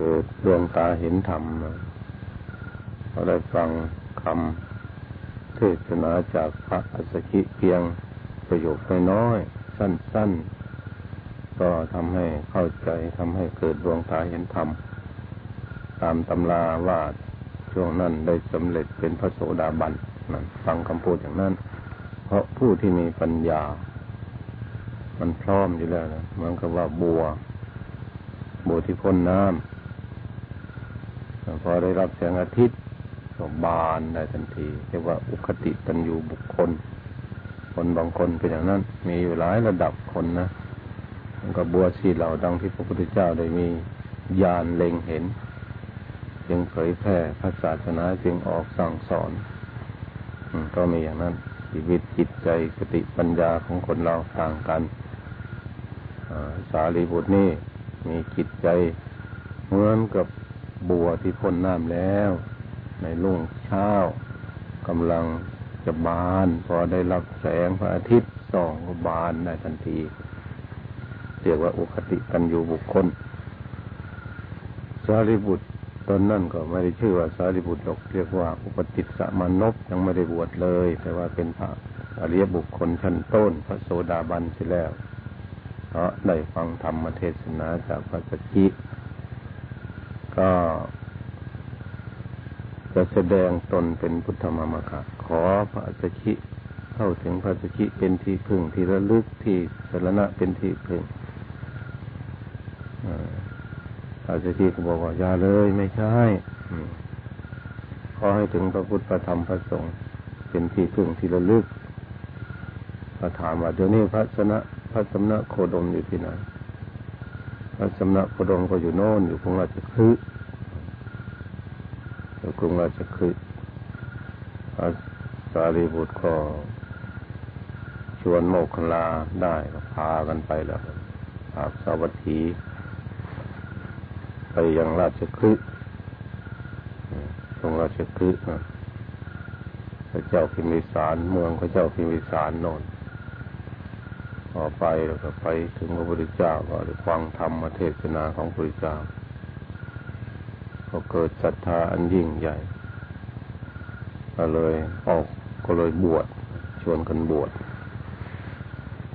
เกิดดวงตาเห็นธรรมเราได้ฟังคำเทศนาจากพระอัสสชิเพียงประโยคน้อยๆสั้น ๆ ก็ทำให้เข้าใจทำให้เกิดดวงตาเห็นธรรม ตามตำราว่าช่วงนั้นได้สำเร็จเป็นพระโสดาบันนั่นฟังคำพูดอย่างนั้น เพราะผู้ที่มีปัญญา มันพร้อมอยู่แล้วนะมันก็ว่าบัว บัวที่พ้นน้ำ พอได้รับแสงอาทิตย์ก็บานได้ทันที เรียกว่าอุคติตันยูบุคคล คนบางคนเป็นอย่างนั้น มีอยู่หลายระดับคนนะมันก็บัวสีเหล่าดังที่พระพุทธเจ้าได้มีญาณเล็งเห็น จึงเผยแพร่พระศาสนาจึงออกสั่งสอนก็มีอย่างนั้น ชีวิตจิตใจสติปัญญาของคนเราต่างกันสารีบุตรนี่มีจิตใจเหมือนกับ บัวที่พ้นน้ำแล้ว ในรุ่งเช้ากำลังจะบาน พอได้รับแสงพระอาทิตย์ส่องก็บานได้ทันทีเรียกว่าอุคติกันอยู่บุคคล สารีบุตรตอนนั่นก็ไม่ได้ชื่อว่าสารีบุตรหรอกเรียกว่า อุปติสสมานพยังไม่ได้บวชเลย แต่ว่าเป็นพระอริยบุคคลชั้นต้น พระโสดาบันเสียแล้วเพราะได้ฟังธรรมเทศนาจากพระสกิ ก็จะแสดงตนเป็นพุทธมามะคะขอพระสกิเข้าถึงพระสกิเป็นที่พึ่งที่ระลึกที่สรณะเป็นที่พึ่งอาจจะที่เขาบอกว่าอย่าเลยไม่ใช่ขอให้ถึงพระพุทธพระธรรมพระสงฆ์เป็นที่พึ่งที่ระลึกพระถามว่าเดี๋ยวนี้พระสนะพระสำนักโคดมอยู่ที่ไหน พระสำนักโคดมก็อยู่โน่นอยู่กรุงราชคฤห์อยู่กรุงราชคฤห์พระสารีบุตรก็ชวนโมกขลาได้ก็พากันไปแล้วพาสาวัตถี ไปยังราชคฤห์ตรงราชคฤห์พระเจ้าพิมิสารเมืองพระเจ้าพิมิสารโน่น พอไปแล้วก็ไปถึงพระพุทธเจ้าก็ได้ฟังธรรมเทศนาของพระพุทธเจ้า ก็เกิดศรัทธาอันยิ่งใหญ่ ก็เลยออกก็เลยบวชชวนกันบวช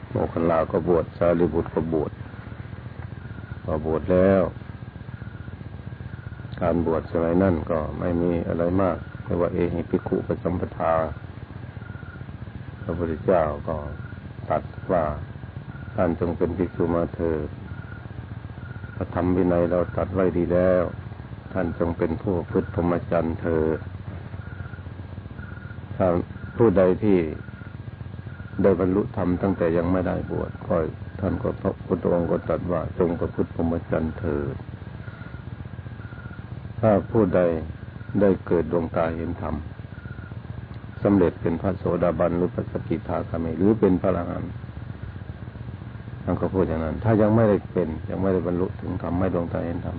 โมคันลาก็บวชสารีบุตรก็บวชพอบวชแล้ว การบวชสมัยนั่นก็ไม่มีอะไรมากเรียกว่าเอหิภิกขุปสัมปทาพระพุทธเจ้าก็ตัดว่า ท่านจงเป็นภิกษุมาเถิดพระธรรมวินัยเราตัดไว้ดีแล้ว ท่านจงเป็นผู้พุทธพรหมจรรย์เถิดถ้าผู้ใดที่ได้บรรลุธรรมตั้งแต่ยังไม่ได้บวชก็ท่านก็พระพุทธองค์ก็ตรัสว่าจงประพฤติพรหมจรรย์เถิดถ้าผู้ใดได้เกิดดวงตาเห็นธรรมสำเร็จเป็นพระโสดาบันหรือพระสกิทาคามีหรือเป็นพระอรหันต์ ท่านก็พูดอย่างนั้น ถ้ายังไม่ได้เป็น ยังไม่ได้บรรลุถึงธรรมไม่ดวงตาเห็นธรรม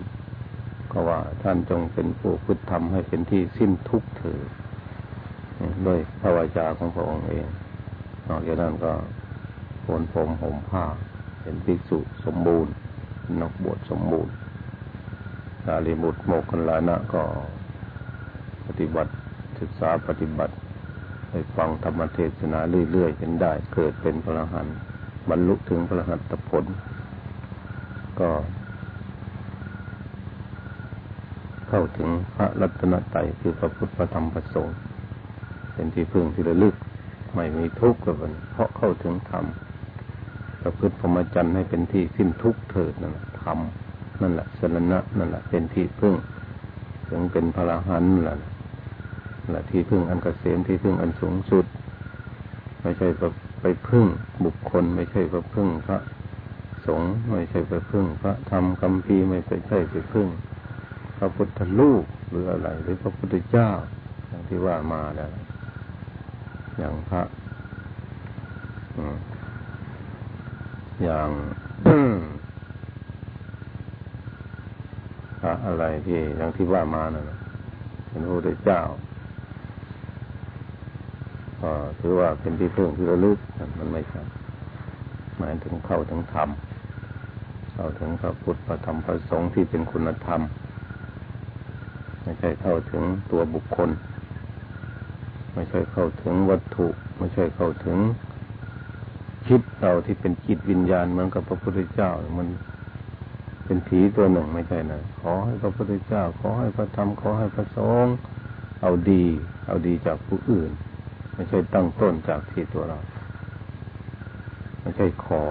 ก็ว่าท่านจงเป็นผู้พุทธธรรมให้เป็นที่สิ้นทุกข์เถิดด้วยพระวจาของพระองค์เองนอกจากนั้นก็โกนผมห่มผ้า เป็นภิกษุสมบูรณ์นักบวชสมบูรณ์สารีบุตรโมกขลานะก็ปฏิบัติศึกษาปฏิบัติไปฟังธรรมเทศนาเรื่อยๆจนได้เกิดเป็นพระหัน บรรลุถึงพระหัตผล ก็เข้าถึงพระรัตนตรัยคือพระพุทธพระธรรมพระสงฆ์เป็นที่พึ่งที่ระลึกไม่มีทุกข์กับมันเพราะเข้าถึงธรรมประพฤติพรหมจรรย์ให้เป็นที่สิ้นทุกข์เถิดนั่นแหละธรรมนั่นแหละสรณะนั่นแหละเป็นที่พึ่ง ถึงเป็นพระหันนั่นแหละแหละที่พึ่งอันกเกษมที่พึ่งอันสูงสุด ไม่ใช่ ไปพึ่งบุคคลไม่ใช่ไปพึ่งพระสงฆ์ไม่ใช่ไปพึ่ง พระธรรมคำพีไม่ใช่ใช่ไปพึ่ง พระพุทธลูกหรืออะไร หรือพระพุทธเจ้าอย่างที่ว่ามาแล้วอย่างพระอย่างพระอะไรที่อย่างที่ว่ามานั่นเป็นพระพุทธเจ้า ก็ถือว่าเป็นที่พึ่งที่ระลึกมันไม่ใช่หมายถึงเข้าถึงธรรมเข้าถึงพระพุทธพระธรรมพระสงฆ์ที่เป็นคุณธรรมไม่ใช่เข้าถึงตัวบุคคล ไม่ใช่เข้าถึงวัตถุ ไม่ใช่เข้าถึงคิดเราที่เป็นจิตวิญญาณเหมือนกับพระพุทธเจ้ามันเป็นผีตัวหนึ่งไม่ใช่นะขอให้พระพุทธเจ้า ขอให้พระธรรมขอให้พระสงฆ์เอาดี เอาดีจากผู้อื่น ไม่ใช่ตั้งต้นจากที่ตัวเรา ไม่ใช่ขอ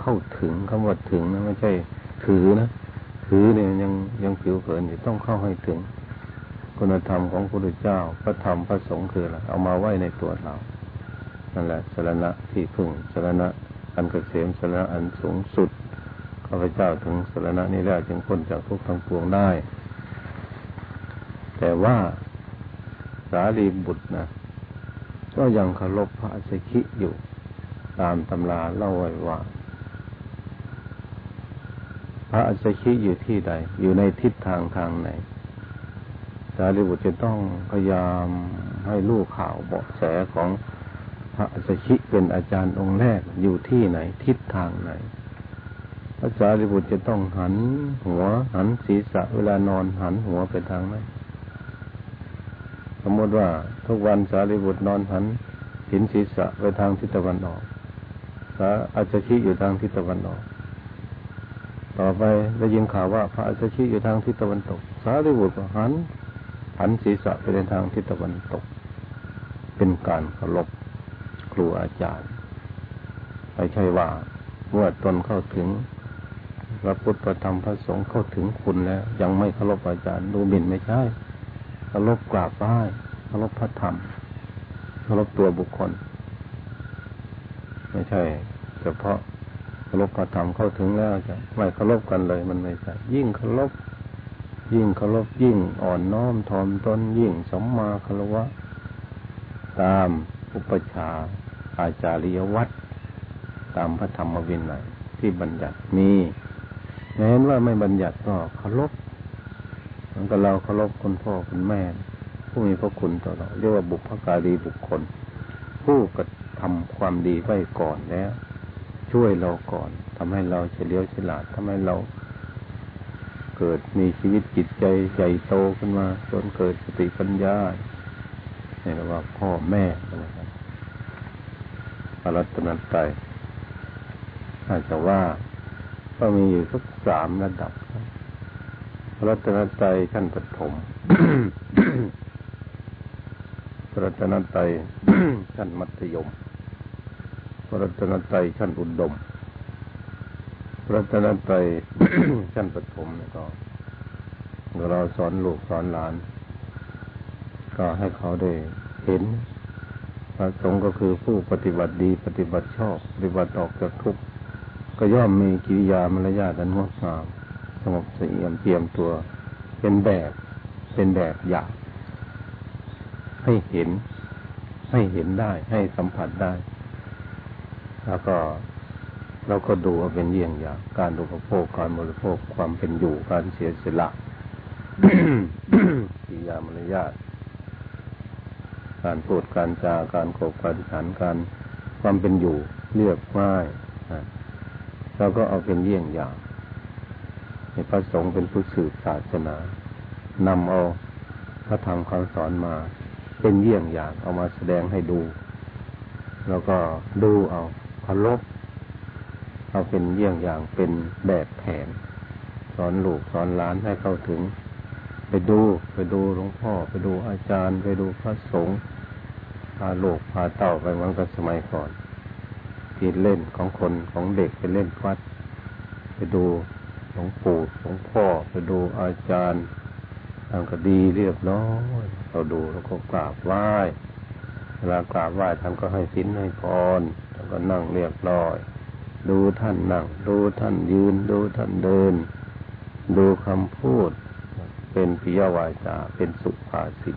เข้าถึงคำว่าถึงนะไม่ใช่ถือนะถือเนี่ยยังยังผิวเผินอยู่ต้องเข้าให้ถึง คุณธรรมของพระพุทธเจ้า พระธรรมพระสงฆ์คืออะไรเอามาไว้ในตัวเรานั่นแหละสรณะที่พึ่งสรณะอันเกษมสรณะอันสูงสุดข้าพเจ้าถึงสรณะนี้แล้วจึงพ้นจากทุกข์ทั้งปวงได้ แต่ว่าสารีบุตรนะ ก็ยังเคารพพระสกิอยู่ ตามตำราเล่าไว้ว่า พระอสกิอยู่ที่ใด อยู่ในทิศทางทางไหนสารีบุตรจะต้องพยายามให้ลูกข่าวเบาะแสของพระสชิเป็นอาจารย์องค์แรกอยู่ที่ไหน ทิศทางไหนพระสารีบุตรจะต้องหันหัวหันศีรษะเวลานอนหันหัวไปทางไหน สมมติว่าทุกวันสารีบุตรนอนหันหินศีรษะไปทางทิศตะวันออกสาอาจชิอยู่ทางทิศตะวันออก ต่อไปได้ยินข่าวว่า พระอาจชิอยู่ทางทิศตะวันตก สารีบุตรหันหันศีรษะไปในทางทิศตะวันตก เป็นการเคารพครูอาจารย์ไม่ใช่ว่าเมื่อตนเข้าถึงพระพุทธธรรมพระสงฆ์เข้าถึงคุณแล้ว ยังไม่เคารพอาจารย์ดูหมิ่นไม่ใช่ เคารพกราบไหว้เคารพพระธรรมเคารพตัวบุคคล ไม่ใช่เฉพาะเคารพพระธรรมเข้าถึงแล้วจะไม่เคารพกันเลย มันไม่ใช่ยิ่งเคารพยิ่งเคารพยิ่งอ่อนน้อมถ่อมตนยิ่งสมมาคารวะ ตามอุปชาอาจาริยวัตรตามพระธรรมวินัยที่บัญญัติมีแม้นว่าไม่บัญญัติก็เคารพ มือนกับเราเคารพคนพ่อคุณแม่ ผู้มีพระคุณต่อเรา เรียกว่าบุพการีบุคคล ผู้กระทำความดีไว้ก่อนแล้ว ช่วยเราก่อนทำให้เราเฉลียวฉลาดทำให้เรา เกิดมีชีวิตจิตใจใหญ่โตขึ้นมา จนเกิดสติปัญญาเนี่ยเรียกว่าพ่อแม่นะครับพระรัตนตรัยอาจจะว่าก็มีอยู่สักสามระดับ ระรัตนตรัยขั้นปฐมพระรัตนตรัยขั้นมัธยมพระรัตนตรัยขั้นอุดมพระรัตนตรัยขั้นปฐมเนี่ยก็เราสอนลูกสอนหลาน ก็ให้เขาได้เห็นพระสงฆ์ก็คือผู้ปฏิบัติดีปฏิบัติชอบ ปฏิบัติออกจากทุกข์ก็ย่อมมีกิริยามารยาทอันงดงามส งบเสียมเตรียมตัว เป็นแบบ เป็นแบบอย่างให้เห็น ให้เห็นได้ ให้สัมผัสได้ แล้วก็เราก็ดูว่าเป็นเยี่ยงอย่าง การดูประโภคการบริโภคความเป็นอยู่การเสียสละกิริยามารยาทการพูดการจาการโกการฉันการความเป็นอยู่เรียบง่ายเราก็เอาเป็นเยี่ยงอย่าง ในพระสงฆ์เป็นผู้สืบศาสนานำเอาพระธรรมคำสอนมา เป็นเยี่ยงอย่างเอามาแสดงให้ดู แล้วก็ดูเอาเคารพเอาเป็นเยี่ยงอย่างเป็นแบบแผน สอนลูกสอนหลานให้เข้าถึง ไปดูไปดูหลวงพ่อ ไปดูอาจารย์ ไปดูพระสงฆ์พาโลกพาเต่าไปเหมือนกับสมัยก่อนที่เล่นของคนของเด็กไปเล่นวัด ไปดู ลวงปู่หลวงพ่อไปดูอาจารย์ทำก็ดีเรียบร้อยเราดูแล้วก็กราบไหว้เวลากราบไหว้ท่านก็ให้สินให้พรท่านก็นั่งเรียบร้อย ดูท่านนั่ง ดูท่านยืน ดูท่านเดิน ดูคำพูด เป็นปิยวาจา เป็นสุภาษิต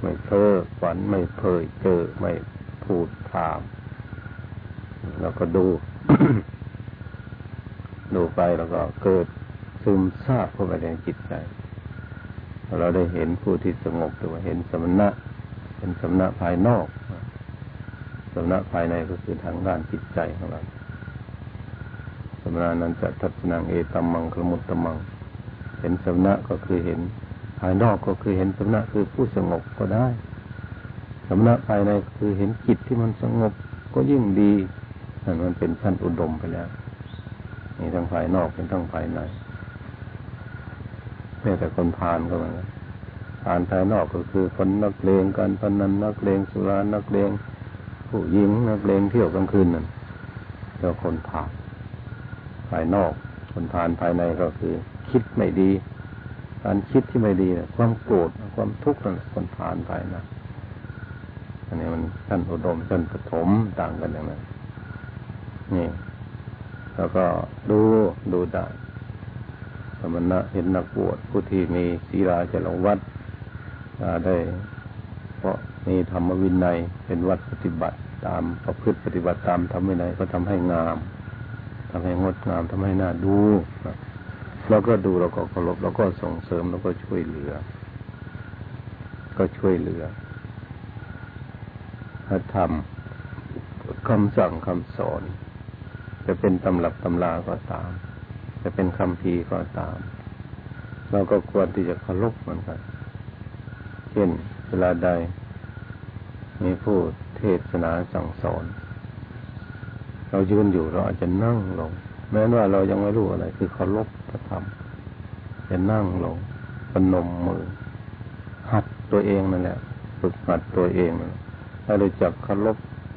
ไม่เพ้อฝันไม่เพ้อเจอไม่พูดถาม แล้วก็ดู ดูไปแล้วก็เกิดซึมซาบเข้าไปในจิตใจ เราได้เห็นผู้ที่สงบหรือว่าเห็นสมณะเป็นสมณะภายนอกสมณะภายในก็คือทางด้านจิตใจของเราสมณะนั้นจะทัศนังเอตัมมังคลมุตตมัง เห็นสมณะก็คือเห็นภภายนอกก็คือเห็นสมณะคือผู้สงบก็ได้สมณะภายในคือเห็นจิตที่มันสงบก็ยิ่งดีนั่นมันเป็นชั้นอุดมไปแล้วีทั้งภายนอกเป็นทั้งภายในแม้แต่คนพาลก็เหมือนกันพาลภายนอกก็คือคนนักเลงการพนันนักเลงสุรานักเลงผู้หญิงนักเลงเที่ยวกลางคืนนั่นเรียกคนพาลภายนอก คนพาลภายในก็คือ คิดไม่ดี การคิดที่ไม่ดีนะความโกรธความทุกข์นั่นคนพาลภายในอันนี้มันชั้นอุดมชั้นปฐมต่างกันอย่างนั้นนี่ แล้วก็ดูดูได้สมณะเห็นนักบวชผู้ที่มีศีลาจรวัดได้ เพราะมีธรรมวินัยเป็นวัดปฏิบัติตามประพฤติปฏิบัติตามธรรมวินัยก็ทำให้งามทำให้งดงามทำให้น่าดูเราก็ดูเราก็เคารพเราก็ส่งเสริมเราก็ช่วยเหลือ ก็ช่วยเหลือพระธรรมคำสั่งคำสอน จะเป็นตำรับตำราก็ตาม จะเป็นคำพีก็ตาม เราก็ควรที่จะเคารพมันกันเช่นเวลาใด มีผู้เทศนาสั่งสอน เรายืนอยู่เราอาจจะนั่งลง แม้ว่าเรายังไม่รู้อะไร คือเคารพพระธรรมจะนั่งลงปนมมือ หัดตัวเองนั่นแหละฝึกหัดตัวเองนั่นแหละให้รู้จักเคารพ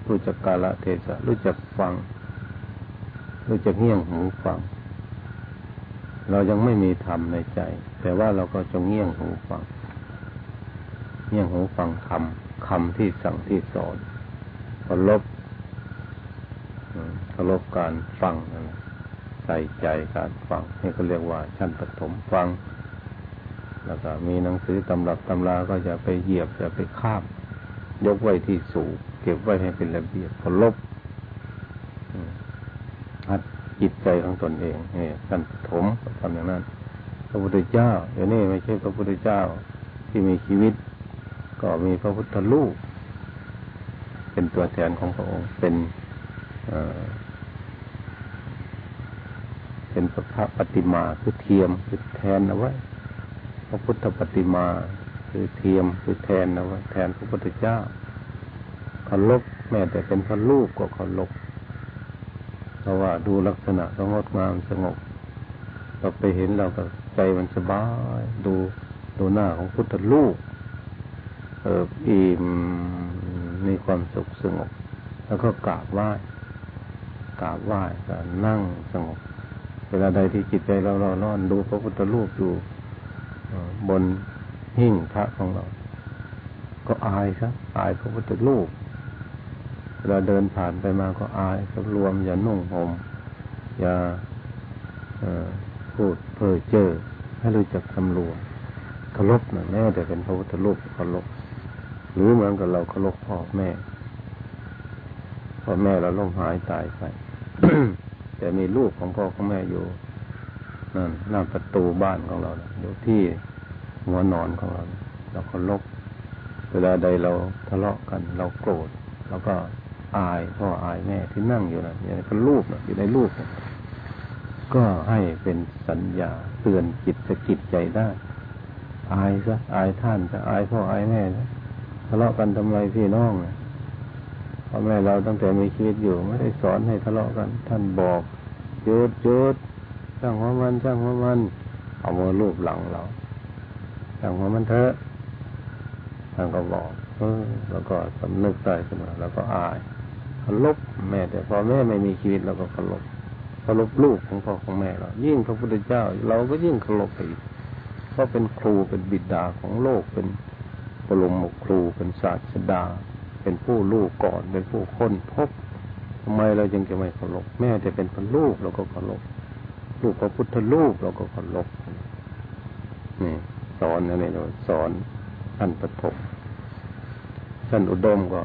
รู้จักกาลเทศะรู้จักฟัง รู้จักเงี่ยงหูฟัง เรายังไม่มีธรรมในใจ แต่ว่าเราก็จะเงี่ยงหูฟัง เงี่ยงหูฟังคำคำที่สั่งที่สอนเคารพเคารพการฟังใส่ใจการฟังนี่ก็เรียกว่า ชั้นปฐมฟัง แล้วก็มีหนังสือตำรับตำราก็จะไปเหยียบจะไปข้าม ยกไว้ที่สูงเก็บไว้ให้เป็นระเบียบเคารพ จิตใจของตนเองนี่การถมทำอย่างนั้น พระพุทธเจ้าเดี๋ยวนี้ไม่ใช่พระพุทธเจ้าที่มีชีวิต ก็มีพระพุทธลูกเป็นตัวแทนของพระองค์เป็นเป็นพระปฏิมาคือเทียมคือแทนเอาไว้ พระพุทธปฏิมาคือเทียมคือแทนนะว่าแทนพระพุทธเจ้าเคารพแม้แต่เป็นพระลูกก็เคารพ เพราะว่าดูลักษณะก็งดงามสงบเราไปเห็นเราก็ใจมันสบาย ดูดูหน้าของพุทธลูกเอออิ่มมีความสุขสงบ แล้วก็กราบไหว้กราบไหว้ก็นั่งสงบ เวลาใดที่จิตใจเราเรานอนดูพระพุทธรูปอยู่บนหิ้งพระของเรา ก็อายครับอายพระพุทธรูป เวลาเดินผ่านไปมาก็อายก็รวม อย่านุ่งห่มอย่าพูดเพ้อเจ้อให้รู้จักสำรวมเคารพนะแม้แต่เป็นพระพุทธรูปเคารพหรือเหมือนกับเราเคารพพ่อแม่พ่อแม่เราล้มหายตายไปแต่มีลูกของพ่อของแม่อยู่นั่นหน้าประตูบ้านของเราอยู่ที่หัวนอนของเราเราเคารพเวลาใดเราทะเลาะกัน เราโกรธเราก็ อายพ่ออายแม่ที่นั่งอยู่นะอย่างเป็นรูปนะอยู่ในรูปนะก็ให้เป็นสัญญาเตือนจิตสะกิดใจได้ อายซะอายท่านจะอายพ่ออายแม่นะทะเลาะกันทำไมพี่น้องนะพ่อแม่เราตั้งแต่มีชีวิตอยู่ไม่ได้สอนให้ทะเลาะกัน ท่านบอกหยุดหยุดช่างหัวมันช่างหัวมันเอามาลูบหลังเราช่างหัวมันเถอะท่านก็บอกเออแล้วก็สำนึกได้ขึ้นมาแล้วก็อาย เคารพแม่แต่พอแม่ไม่มีชีวิตเราก็เคารพเคารพลูกของพ่อของแม่เรายิ่งพระพุทธเจ้า เราก็ยิ่งเคารพไปเพราะเป็นครูเป็นบิดาของโลกเป็นปรมครูเป็นศาสดา เป็นผู้ลูกก่อนเป็นผู้ค้นพบทำไมเราจึงจะไม่เคารพแม่จะเป็นพระลูกเราก็เคารพลูกพระพุทธลูกเราก็เคารพนี่สอนอะไรเราสอนอันปฐมท่านอุดมก็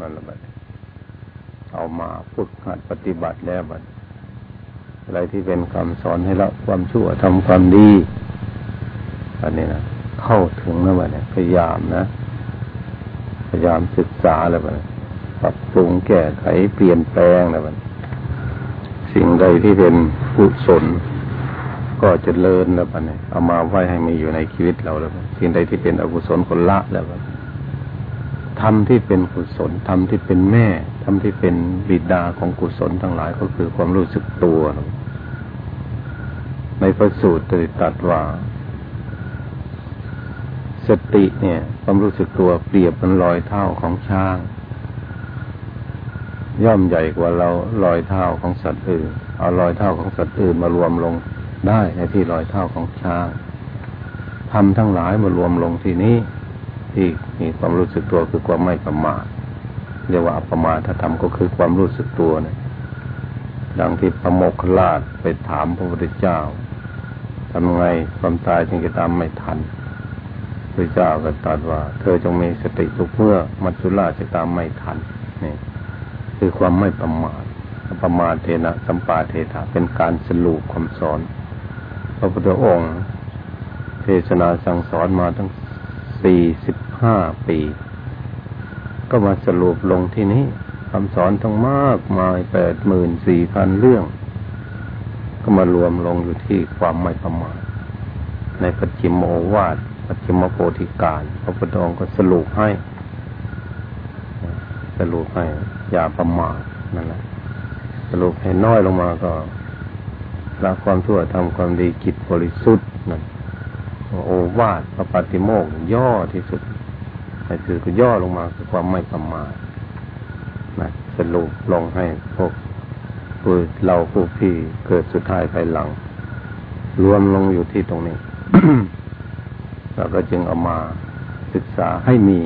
มันละบัด เอามาฝึกหัดปฏิบัติแล้วบัดอะไรที่เป็นคำสอนให้ละความชั่วทำความดีอันนี้นะเข้าถึงนะบัดเนี่ยพยายามนะ พยายามศึกษาแล้วบัดปรับปรุงแก้ไขเปลี่ยนแปลงแล้วบัดสิ่งใดที่เป็นกุศลก็จะเลินแล้วปะเนี่ยเอามาไว้ให้มีอยู่ในชีวิตเราแล้วสิ่งใดที่เป็นอกุศลคนละแล้ว ทำที่เป็นกุศลทำที่เป็นแม่ทำที่เป็นบิดาของกุศลทั้งหลายก็คือความรู้สึกตัว ในพระสูตรตรัสว่า สติเนี่ยความรู้สึกตัวเปรียบเป็นรอยเท้าของช้าง ย่อมใหญ่กว่าเรารอยเท้าของสัตว์อื่นเอารอยเท้าของสัตว์อื่นมารวมลงได้ในที่รอยเท้าของช้างทำทั้งหลายมารวมลงที่นี้ที่ มีความรู้สึกตัวคือความไม่ประมาทเรียกว่าอัปมาถ้าทำก็คือความรู้สึกตัวเนี่ยดังที่พระโมคคัลลาชไปถามพระพุทธเจ้าทำไงความตายจึงจะตามไม่ทันพระเจ้าก็ตรัสว่า เธอจงมีสติทุกเมื่อมัจจุราชจะตามไม่ทันนี่คือความไม่ประมาทประมาทเทนะสัมปาเทถาเป็นการสรุปคำสอน พระพุทธองค์ เทศนาสั่งสอนมาทั้ง สี่สิบห้าปี ก็มาสรุปลงที่นี้คำสอนทั้งมากมายแปดหมื่นสี่พันเรื่อง ก็มารวมลงอยู่ที่ความไม่ประมาทในปัจจิมโอวาทปัจจิมโพธิการ พระพุทธองค์ก็สรุปให้ สรุปให้ อย่าประมาทนั่นแหละสรุปให้น้อยลงมาก็ละความชั่วทำความดีกิจบริสุทธิ์นั่น โอวาทพระปฏิโมกย่อที่สุดแต่คือก็ย่อลงมาคือความไม่ประมาทนะสรุปลงให้พวกผู้เราผู้พี่เกิดสุดท้ายภายหลัง รวมลงอยู่ที่ตรงนี้เราก็จึงเอามาศึกษาให้มี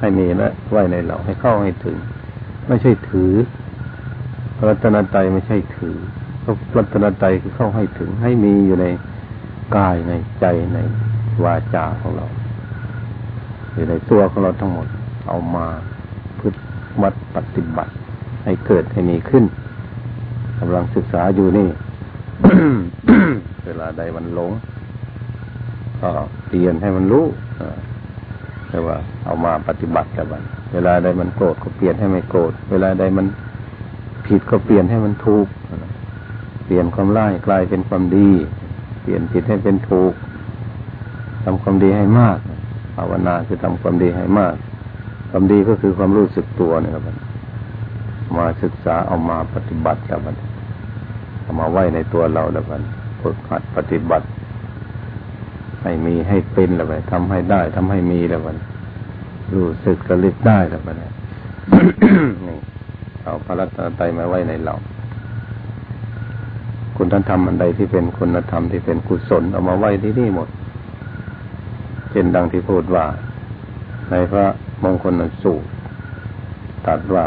ให้มีและไว้ในเราให้เข้าให้ถึง ไม่ใช่ถือรัตนตรัยไม่ใช่ถือรัตนตรัยคือเข้าให้ถึงให้มีอยู่ใน กายในใจในวาจาของเรา อยู่ในตัวของเราทั้งหมด เอามาพึ่วัดปฏิบัติ ให้เกิดให้มีขึ้นกำลังศึกษาอยู่นี่ เวลาใดมันหลงก็เปลี่ยนให้มันรู้เรียกว่า เอามาปฏิบัติกับมัน เวลาใดมันโกรธก็เปลี่ยนให้ไม่โกรธ เวลาใดมันผิดก็เปลี่ยนให้มันถูก เปลี่ยนความร้ายกลายเป็นความดี เปลี่ยนผิดให้เป็นถูกทำความดีให้มากภาวนาคือทำความดีให้มาก ความดีก็คือความรู้สึกตัวนี่ครับมาศึกษาเอามาปฏิบัติแล้วมันเอามาไว้ในตัวเราแล้วมันฝึกหัดปฏิบัติ ให้มีให้เป็นแล้วไปทำให้ได้ทำให้มีแล้วมันรู้สึกระลึกได้แล้วมันนี่เอาพระรัตนตรัยมาไว้ในเรา คุณธรรมอันใดที่เป็นคุณธรรมที่เป็นกุศลเอามาไว้ที่นี่หมด เช่นดังที่พูดว่า ในพระมงคลสูตรตัดว่า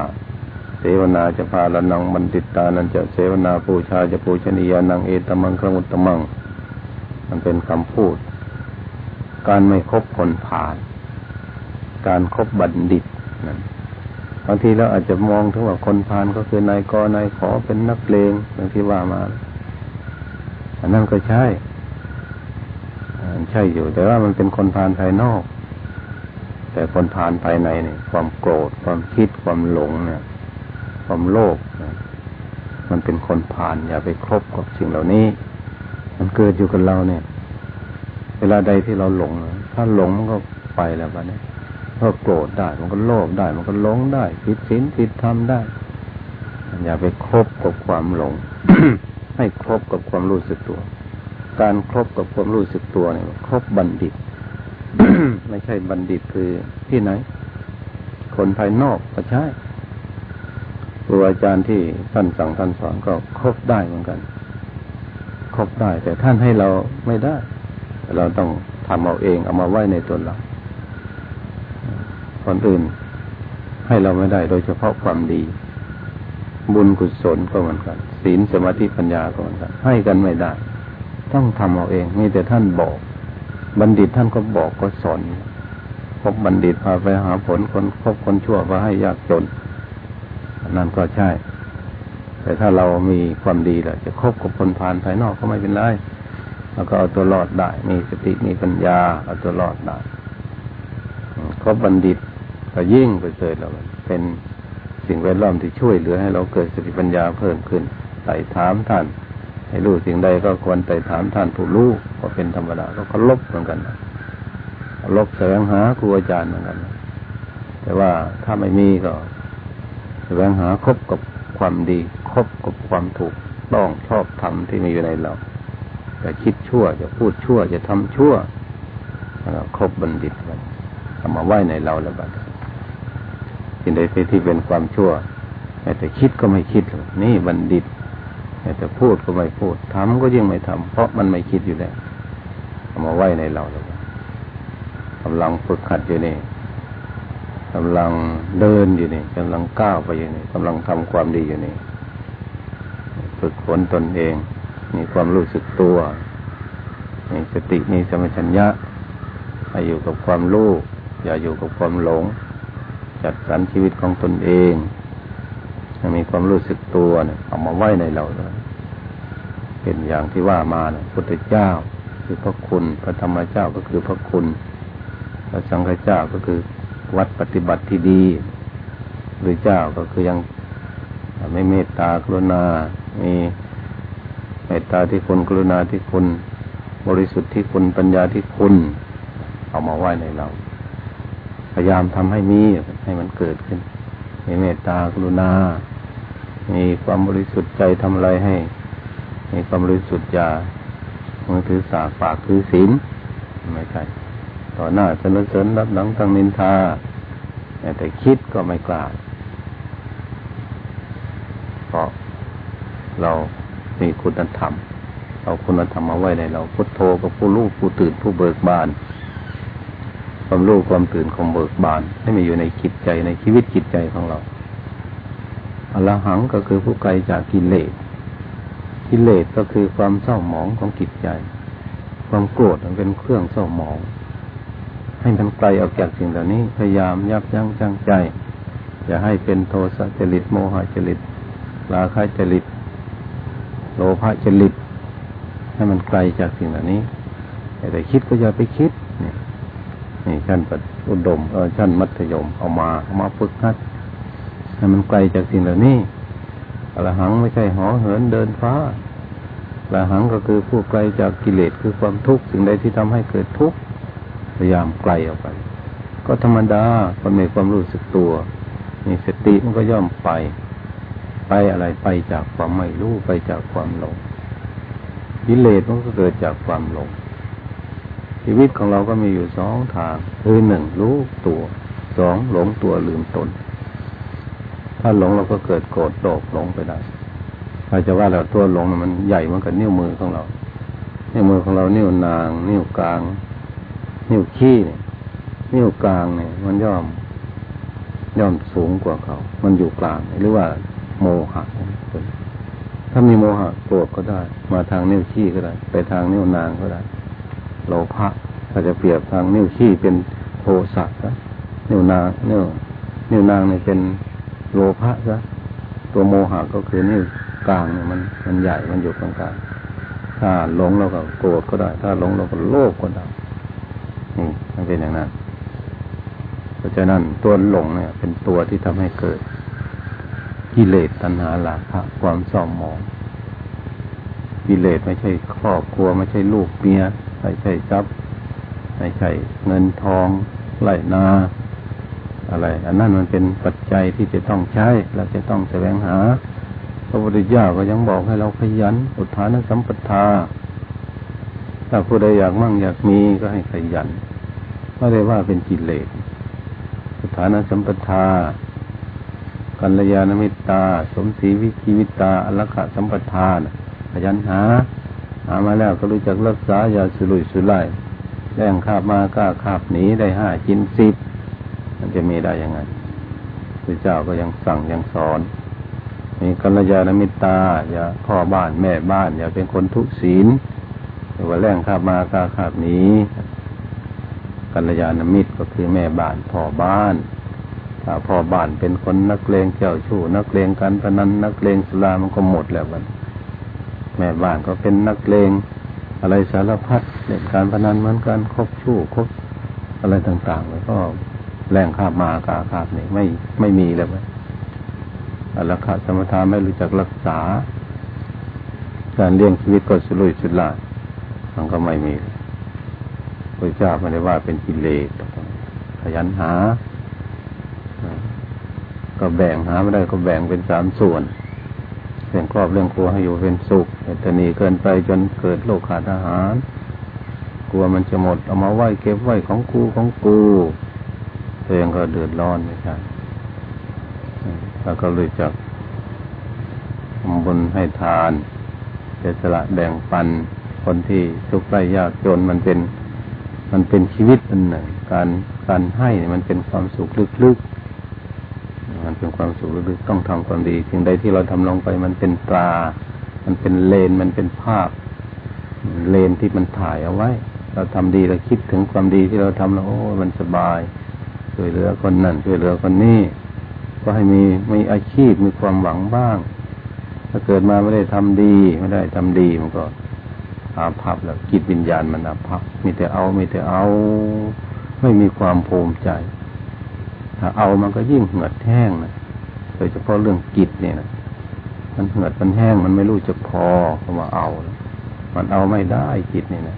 เสวนาจะพาละนังบันติตานันจะเสวนาปูชาจะปูชนียานังเอตมังครมุตตมัง มันเป็นคำพูด การไม่คบคนผ่าน การครบบัณฑิตนั่นบางทีเราอาจจะมองถึงว่าคนพานก็คือนายกนายขอเป็นนักเลงอย่างที่ว่ามา อันนั้นก็ใช่ใช่อยู่ แต่ว่ามันเป็นคนพานภายนอก แต่คนพานภายในเนี่ย ความโกรธ ความคิด ความหลงเนี่ย ความโลภมันเป็นคนผ่าน อย่าไปครบกับสิ่งเหล่านี้ มันเกิดอยู่กับเราเนี่ย เวลาใดที่เราหลง ถ้าหลงมันก็ไปแล้วกันเนี่ยก็โกรธได้ มันก็โลภได้ มันก็หลงได้ผิดศีลผิดธรรมได้ อย่าไปครบกับความหลง ให้ครบกับความรู้สึกตัว การครบกับความรู้สึกตัวเนี่ยครบบัณฑิต ไม่ใช่บัณฑิตคือที่ไหน คนภายนอกก็ใช่ครูอาจารย์ที่ท่านสั่งท่านสอนก็ครบได้เหมือนกัน ครบได้ แต่ท่านให้เราไม่ได้ เราต้องทำเอาเองเอามาไว้ในตัวเราคนอื่นให้เราไม่ได้โดยเฉพาะความดี บุญกุศลก็เหมือนกัน ศีลสมาธิปัญญาก็เหมือนกัน ให้กันไม่ได้ ต้องทำเอาเองมีแต่ท่านบอก บัณฑิตท่านก็บอกก็สอนพบบัณฑิตพาไปหาผลคนพบคนชั่วพาให้ยากจนนั่นก็ใช่ แต่ถ้าเรามีความดีแหละจะคบกับคนผ่านภายนอกก็ไม่เป็นไรแล้วก็เอาตัวรอดได้ มีสติมีปัญญาเอาตัวรอดได้คบบัณฑิตก็ยิ่งไปเกิดแล้วเป็น สิ่งแวดล้อมที่ช่วยเหลือให้เราเกิดสติปัญญาเพิ่มขึ้นไต่ถามท่าน ให้รู้สิ่งใดก็ควรไต่ถามท่านผู้รู้ก็เป็นธรรมดาก็เคารพเหมือนกันเคารพแสวงหาครูอาจารย์เหมือนกัน แต่ว่าถ้าไม่มีก็แสวงหาคบกับความดีคบกับความถูกต้องชอบธรรมที่มีอยู่ในเราจะคิดชั่วจะพูดชั่วจะทำชั่วคบบัณฑิตมันทำมาไว้ในเราแล้วบัด สิ่งใดที่เป็นความชั่วแต่คิดก็ไม่คิดเลยนี่บัณฑิตแต่พูดก็ไม่พูดทำก็ยังไม่ทำเพราะมันไม่คิดอยู่แล้วเอามาไว้ในเราแล้วกำลังฝึกขัดอยู่นี่กำลังเดินอยู่นี่กำลังก้าวไปอยู่นี่กำลังทำความดีอยู่นี่ฝึกฝนตนเอง มีความรู้สึกตัวมีสติมีสมัชัญญะอยู่กับความรู้อย่าอยู่กับความหลง จัดสรรชีวิตของตนเองมีความรู้สึกตัวเนี่ยเอามาไว้ในเราเลยเป็นอย่างที่ว่ามาเนี่ยพุทธเจ้า คือพระคุณพระธรรมเจ้าก็คือพระคุณ พระสังฆเจ้าก็คือวัดปฏิบัติที่ดีหรือเจ้าก็คือยังไม่เมตตากรุณา มีเมตตาที่คุณกรุณาที่คุณ บริสุทธิ์ที่คุณปัญญาที่คุณ เอามาไว้ในเรา พยายามทำให้มีให้มันเกิดขึ้น มีเมตตากรุณา มีความบริสุทธิ์ใจทำอะไรให้ มีความบริสุทธิ์ยามือถือสาปากถือศีลไม่ใช่ต่อหน้าสนเสริญรับหลังตั้งนินทาแต่คิดก็ไม่กล้าเพราะเรามีคุณธรรม เอาคุณธรรมมาไว้ในเราพุทโธกับผู้รู้ผู้ตื่นผู้เบิกบาน ความรู้ความตื่นของเบิกบานให้มีอยู่ในจิตใจในชีวิตจิตใจของเราอรหังก็คือผู้ไกลจากกิเลสกิเลสก็คือความเศร้าหมองของจิตใจ ความโกรธมันเป็นเครื่องเศร้าหมอง ให้มันไกลออกจากสิ่งเหล่านี้ พยายามยับยั้งชั่งใจ อย่าให้เป็นโทสะจริตโมหะจริตราคะจริตโลภะจริตให้มันไกลจากสิ่งเหล่านี้แต่คิดก็อย่าไปคิด นี่ชั้นปอุดมเออชั้นมัธยมเอามาเอามาฝึกหัดให้มันไกลจากสิ่งเหล่านี้อรหังไม่ใช่หอเหินเดินฟ้าอรหังก็คือผู้ไกลจากกิเลสคือความทุกข์สิ่งใดที่ทำให้เกิดทุกข์พยายามไกลออกไป ก็ธรรมดาคนมีความรู้สึกตัวมีสติมันก็ย่อมไป ไปอะไรไปจากความไม่รู้ไปจากความหลงกิเลสมันก็เกิดจากความหลง ชีวิตของเราก็มีอยู่สองทางคือหนึ่งรู้ตัวสองหลงตัวลืมตน ถ้าหลงเราก็เกิดโกรธโลภหลงไปได้ถ้าจะว่าเราตัวหลงมันใหญ่เหมือนกับนิ้วมือของเรา นิ้วมือของเรานิ้วนาง นิ้วกลาง นิ้วขี้เนี่ยนิ้วกลางเนี่ย มันย่อมย่อมสูงกว่าเขา มันอยู่กลางหรือว่าโมหะถ้ามีโมหะโกรธก็ได้ มาทางนิ้วขี้ก็ได้ ไปทางนิ้วนางก็ได้ โลภะถ้าจะเปรียบทางนิ้วขี้เป็นโทสะนิ้วนางนิ้วนิ้วนางเนี่ยเป็นโลภะซะตัวโมหะก็คือนี่กลางเนี่ยมันมันใหญ่มันอยู่กลางกลางถ้าหลงเราก็โกรธก็ได้ ถ้าหลงเราก็โลภก็ได้นี่มันเป็นอย่างนั้นเพราะฉะนั้นตัวหลงเนี่ย เป็นตัวที่ทำให้เกิดกิเลสตัณหาหลาภความเศร้าหมองกิเลสไม่ใช่ครอบครัวไม่ใช่ลูกเมีย ไม่ใช่ทรัพย์ไม่ใช่เงินทองไหลนา อะไร อันนั้นมันเป็นปัจจัยที่จะต้องใช้เราจะต้องแสวงหา พระพุทธเจ้าก็ยังบอกให้เราขยันอุทานสัมปทาถ้าผู้ใดอยากมั่งอยากมีก็ให้ขยันไม่ได้ว่าเป็นกิเลสอุทานสัมปทา กัลยาณมิตา สมศรีวิชีวิตาอลขะสัมปทานขยันหา หามาแล้วก็รู้จักรักษาอย่าสุรุ่ยสุร่ายแย่งคาบมากล้าคาบหนีได้ห้าจินสิบมันจะมีได้ยังไงพระเจ้าก็ยังสั่งยังสอน มีกัลยาณมิตา อย่าพ่อบ้านแม่บ้าน อย่าเป็นคนทุศีลหรือว่าแรงข้ามาคาขาบนี้กัลยาณมิตรก็คือแม่บ้านพ่อบ้านถ้าพ่อบ้านเป็นคนนักเลงเจ้าชู้นักเลงการพนันนักเลงสุรามันก็หมดแล้วกัน แม่บ้านก็เป็นนักเลงอะไรสารพัดเล่นการพนันเหมือนกันคบชู้คบอะไรต่างๆแล้วก็แรงข้ามากาคาบนี่ไม่ไม่มีแล้วไหมราคาสมถะไม่รู้จักรักษา การเลี้ยงชีวิตก็สุรุ่ยสุร่ายมันก็ไม่มีพระเจ้าไม่ได้ว่าเป็นกิเลสขยันหา ก็แบ่งหาไม่ได้ก็แบ่งเป็นสามส่วน เรื่องครอบเรื่องครัวให้อยู่เป็นสุขแต่นีเกินไปจนเกิดโรคขาดอาหาร กลัวมันจะหมดเอามาไหว้เก็บไว้ของกูของกูตัวเองก็เดือดร้อนไม่ใช่แล้วก็เลยจากทำบุญให้ทานเจสละแบ่งปันคนที่ทุกข์ไร้ยากจนมันเป็น มันเป็นชีวิตอันหนึ่งการการให้มันเป็นความสุขลึกๆ มันเป็นความสุขลึกๆต้องทำความดีสิ่งใดที่เราทำลงไปมันเป็นตรา มันเป็นเลน มันเป็นภาพ เลนที่มันถ่ายเอาไว้ เราทำดีเราคิดถึงความดีที่เราทำแล้วโอ้มันสบายช่วยเหลือคนนั่นช่วยเหลือคนนี้ก็ให้มีมีอาชีพมีความหวังบ้าง ถ้าเกิดมาไม่ได้ทำดีไม่ได้ทำดีมันก็อาภัพแล้วกิจวิญญาณมันอาภัพมีแต่เอามีแต่เอา ไม่มีความภูมิใจ ถ้าเอามันก็ยิ่งเหือดแห้งนะโดยเฉพาะเรื่องกิจเนี่ยนะมันเหือดมันแห้งมันไม่รู้จะพอเพราะว่าเอามันเอาไม่ได้จิตนี่นะ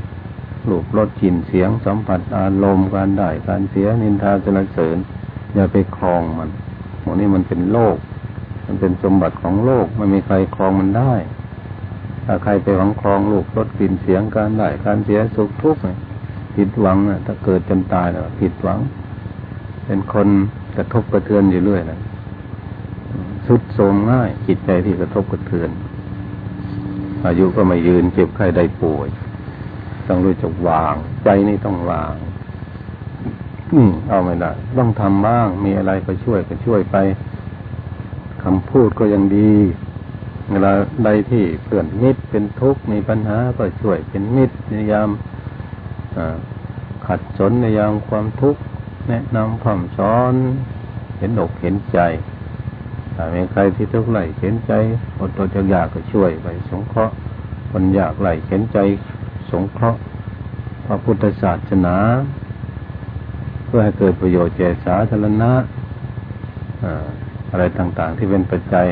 รูปรสกลิ่นเสียงสัมผัสอารมณ์การได้การเสียนินทาสนเสริญอย่าไปคลองมันหมดนี้มันเป็นโลก มันเป็นสมบัติของโลกไม่มีใครคลองมันได้ ถ้าใครไปหวังคลองลูกรสกลิ่นเสียงการได้การเสียสุขทุกข์ผิดหวังนะถ้าเกิดจนตายแล้วผิดหวัง เป็นคนกระทบกระเทือนอยู่เรื่อยนะสุดโทมง่ายจิตใจที่กระทบกระเทือน อายุก็ไม่ยืนเจ็บไข้ได้ป่วย ต้องรู้จักวาง ใจนี่ต้องวางอืมเอาไม่ได้ต้องทำบ้าง มีอะไรก็ช่วยก็ช่วยไปคำพูดก็ยังดีเวลาใดที่เพื่อนมิตรเป็นทุกข์มีปัญหาก็ช่วยเป็นมิตรในยามขัดสนในยามความทุกข์ แนะนำผ่อมสอน เห็นอกเห็นใจถ้ามีใครที่ทุกข์ไหลเห็นใจอดตนอยากก็ช่วยไปสงเคราะห์คนอยากไหลเห็นใจสงเคราะห์พระพุทธศาสนา เพื่อให้เกิดประโยชน์แก่สาธารณะอะไรต่างๆ ที่เป็นปัจจัย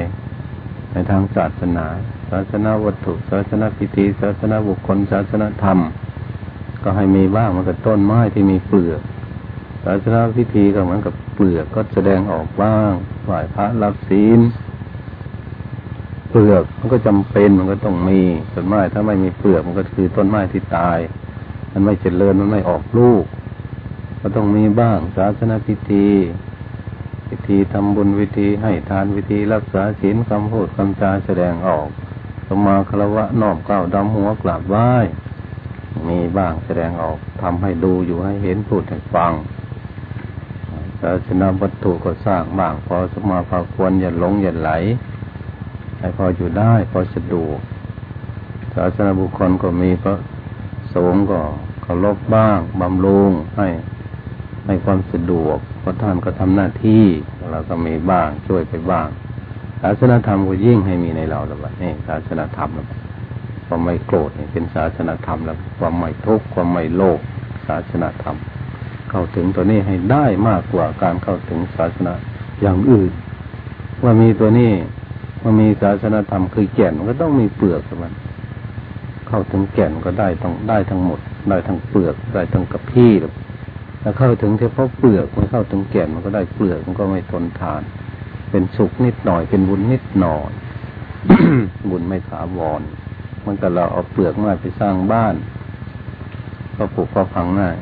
ในทางศาสนา ศาสนาวัตถุ ศาสนาพิธี ศาสนาบุคคล ศาสนาธรรม ก็ให้มีบ้างมันกับต้นไม้ที่มีเปลือก ศาสนาพิธีก็เหมือนกับเปลือกก็แสดงออกบ้างไหว้พระรับศีลเปลือกมันก็จำเป็นมันก็ต้องมีต้นไม้ถ้าไม่มีเปลือกมันก็คือต้นไม้ที่ตาย มันไม่เจริญมันไม่ออกลูก ก็ต้องมีบ้างศาสนาพิธีวิธีทำบุญวิธีให้ทานวิธีรักษาศีลคำพูดคำจาแสดงออกสมาคารวะน้อมก้าวดำหัวกราบไหว้มีบ้างแสดงออกทำให้ดูอยู่ให้เห็นพูดให้ฟัง ศาสนาวัตถุก็สร้างบ้าง พอสมาภาควรอย่าหลงอย่าไหลให้พออยู่ได้พอสะดวกศาสนาบุคคลก็มีพระสงฆ์ก็เคารพบ้างบำรุงให้ให้ความสะดวกเพราะท่านก็ทำหน้าที่เราก็มีบ้างช่วยไปบ้างศาสนาธรรมก็ยิ่งให้มีในเราแล้วนี่ศาสนาธรรมแล้วความไม่โกรธนี่เป็นศาสนาธรรมแล้ว ความไม่ทุกข์ความไม่โลภศาสนาธรรม เข้าถึงตัวนี้ให้ได้มากกว่าการเข้าถึงศาสนาอย่างอื่น ว่ามีตัวนี้มันมีศาสนาธรรมคือแก่นมันก็ต้องมีเปลือกมันเข้าถึงแก่นก็ได้ต้องได้ทั้งหมด ได้ทั้งเปลือกได้ทั้งกับพี่ถ้าเข้าถึงเฉพาะเปลือกมันเข้าถึงแก่นมันก็ได้เปลือกมันก็ไม่ทนทาน เป็นสุขนิดหน่อยเป็นบุญนิดหน่อยบุญไม่ถาวรมันก็เราเอาเปลือกมาไปสร้างบ้าน ก็ปลูกก็พังง่าย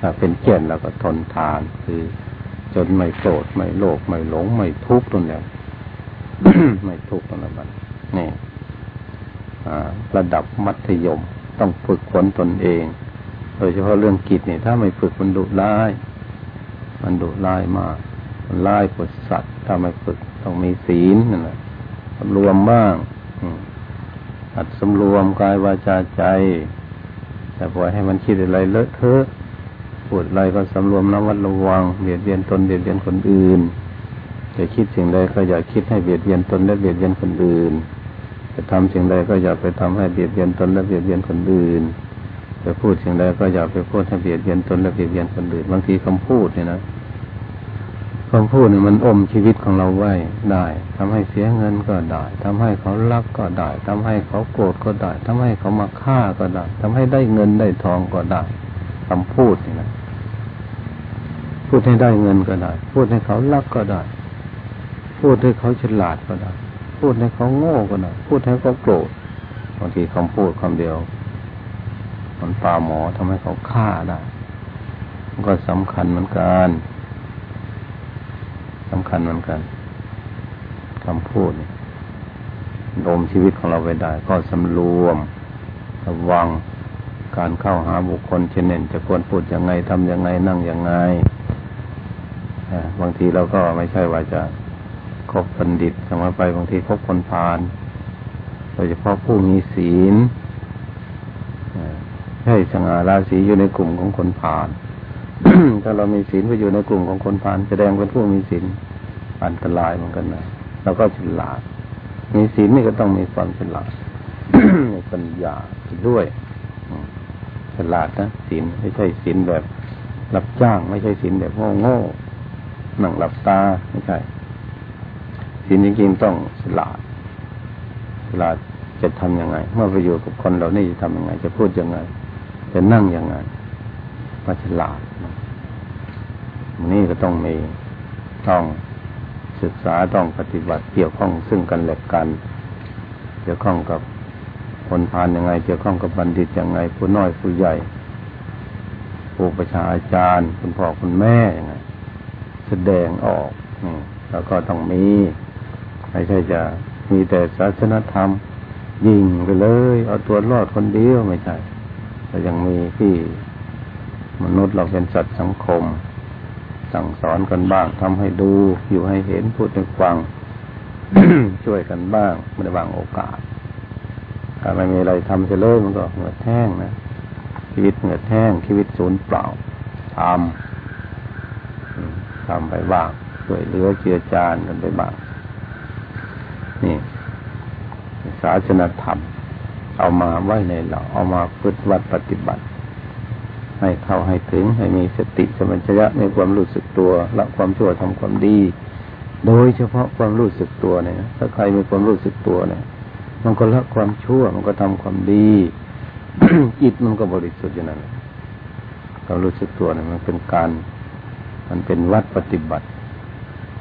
ถ้าเป็นแก่นเราก็ทนทานคือ จนไม่โกรธไม่โลภไม่หลงไม่ทุกข์ตรงนี้ไม่ทุกข์ตรงนั้นนี่ระดับมัธยมต้องฝึกฝนตนเอง โดยเฉพาะเรื่องกิจเนี่ยถ้าไม่ฝึกมันดุร้าย มันดุร้ายมากมันร้ายกว่าสัตว์ ถ้าไม่ฝึกต้องมีศีลนั่นแหละสำรวมบ้างอัดสำรวมกายวาจาใจแต่ปล่อยให้มันคิดอะไรเลอะเทอะ พูดอะไรก็สำรวมระมัดระวังเบียดเบียนตนเบียดเบียนคนอื่นจะคิดสิ่งใดก็อย่าคิดให้เบียดเบียนตนและเบียดเบียนคนอื่น จะทำสิ่งใดก็อย่าไปทำให้เบียดเบียนตนและเบียดเบียนคนอื่น จะพูดสิ่งใดก็อย่าไปพูดให้เบียดเบียนตนและเบียดเบียนคนอื่น บางทีคำพูดเนี่ยนะคำพูดเนี่ยมันอมชีวิตของเราไว้ได้ทำให้เสียเงินก็ได้ทำให้เขารักก็ได้ทำให้เขาโกรธก็ได้ทำให้เขามาฆ่าก็ได้ทำให้ได้เงินได้ทองก็ได้คำพูดนี่นะ พูดให้ได้เงินก็ได้ พูดให้เขารักก็ได้ พูดให้เขาฉลาดก็ได้ พูดให้เขาโง่ก็ได้ พูดให้เขาโกรธบางทีคำพูดคำเดียว มันปาหมอทำให้เขาฆ่าได้มันก็สำคัญเหมือนกันสำคัญเหมือนกันคำพูดโดมชีวิตของเราไปได้ ก็สำรวม ระวังการเข้าหาบุคคลเช่นนั้นจะควรพูดยังไงทำยังไงนั่งยังไง บางทีเราก็ไม่ใช่ว่าจะคบบัณฑิตสมอไปบางทีคบคนพาลโดยเฉพาะผู้มีศีลให้สง่าราศีอยู่ในกลุ่มของคนพาลถ้าเรามีศีลไปอยู่ในกลุ่มของคนพาลแสดงเป็นผู้มีศีลอันตรายเหมือนกันนะเราก็ฉลาด มีศีลนี่ก็ต้องมีความฉลาดมีปัญญาด้วยฉลาดนะศีลไม่ใช่ศีลแบบรับจ้าง ไม่ใช่ศีลแบบโง่โง่ นั่งหลับตาไม่ใช่ศีลจริงๆต้องฉลาดฉลาดจะทำยังไง เมื่อไปอยู่กับคนเรานี่จะทำยังไง จะพูดยังไง จะนั่งยังไงมาฉลาดนี่ก็ต้องมีต้องศึกษาต้องปฏิบัติเกี่ยวข้องซึ่งกันและกัน เกี่ยวข้องกับคนพานยังไง เกี่ยวข้องกับบัณฑิตยังไง ผู้น้อยผู้ใหญ่ผู้ประชาอาจารย์ คุณพ่อคุณแม่ยังไง แสดงออกนี่แล้วก็ต้องมี ไม่ใช่จะมีแต่ศาสนธรรม ยิงไปเลย เอาตัวรอดคนเดียวไม่ใช่แต่ยังมีที่มนุษย์เราเป็นสัตว์สังคม สั่งสอนกันบ้างทำให้ดู อยู่ให้เห็นพูดให้ฟัง ช่วยกันบ้างไม่ได้วางโอกาสถ้าไม่มีอะไรทำจะเลยมันก็เหงื่อแห้งนะชีวิตเหงื่อแห้งชีวิตสูญเปล่าทำ ทำไปบ้างช่วยเหลือเจือจานกันไปบ้าง นี่ศาสนธรรม เอามาไว้ในเราเอามาฝึกวัดปฏิบัติ ให้เข้าให้ถึงให้มีสติสมัญชยะในความรู้สึกตัวละความชั่วทำความดี โดยเฉพาะความรู้สึกตัวเนี่ยถ้าใครมีความรู้สึกตัวเนี่ย มันก็ละความชั่วมันก็ทำความดีจิตมันก็บริสุทธิ์อย่างนั้นความรู้สึกตัวเนี่ยมันเป็นการ มันเป็นวัดปฏิบัติ